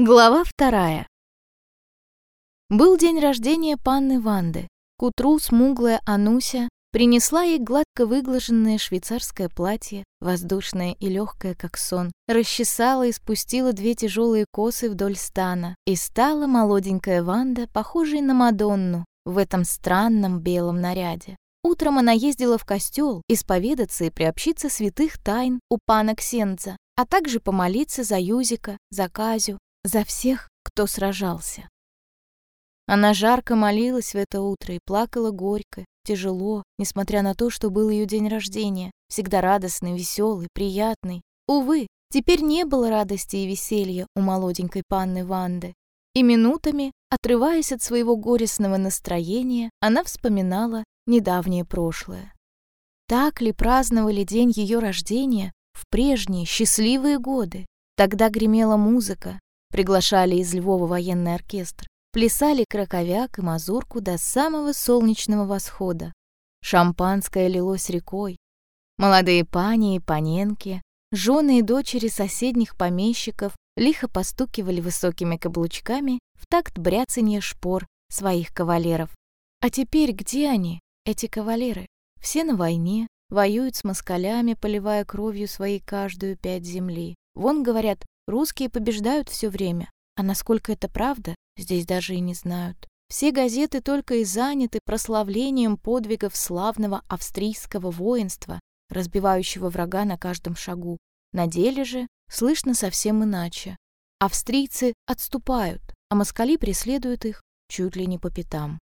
Глава вторая. Был день рождения панны Ванды. К утру смуглая Ануся принесла ей гладко выглаженное швейцарское платье, воздушное и легкое, как сон, расчесала и спустила две тяжелые косы вдоль стана, и стала молоденькая Ванда, похожей на Мадонну, в этом странном белом наряде. Утром она ездила в костел исповедаться и приобщиться святых тайн у пана Ксенза, а также помолиться за Юзика, за Казю, за всех, кто сражался. Она жарко молилась в это утро и плакала горько, тяжело, несмотря на то, что был ее день рождения, всегда радостный, веселый, приятный. Увы, теперь не было радости и веселья у молоденькой панны Ванды. И минутами, отрываясь от своего горестного настроения, она вспоминала недавнее прошлое. Так ли праздновали день ее рождения в прежние счастливые годы? Тогда гремела музыка, Приглашали из Львова военный оркестр. Плясали краковяк и мазурку до самого солнечного восхода. Шампанское лилось рекой. Молодые пани и паненки, жены и дочери соседних помещиков лихо постукивали высокими каблучками в такт бряцанья шпор своих кавалеров. А теперь где они, эти кавалеры? Все на войне, воюют с москалями, поливая кровью своей каждую пять земли. Вон, говорят, Русские побеждают все время, а насколько это правда, здесь даже и не знают. Все газеты только и заняты прославлением подвигов славного австрийского воинства, разбивающего врага на каждом шагу. На деле же слышно совсем иначе. Австрийцы отступают, а москали преследуют их чуть ли не по пятам.